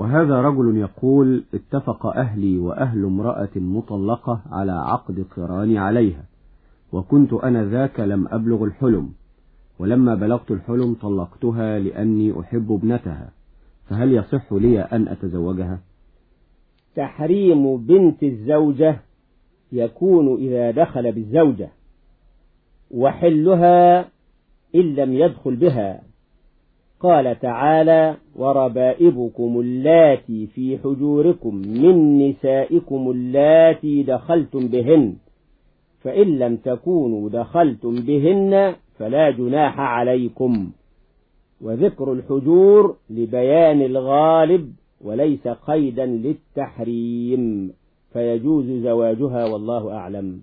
وهذا رجل يقول اتفق أهلي وأهل امرأة مطلقة على عقد قران عليها وكنت أنا ذاك لم أبلغ الحلم ولما بلغت الحلم طلقتها لأني أحب ابنتها فهل يصح لي أن أتزوجها؟ تحريم بنت الزوجة يكون إذا دخل بالزوجة وحلها إن لم يدخل بها. قال تعالى وربائبكم اللاتي في حجوركم من نسائكم اللاتي دخلتم بهن فإن لم تكونوا دخلتم بهن فلا جناح عليكم. وذكر الحجور لبيان الغالب وليس قيدا للتحريم فيجوز زواجها والله أعلم.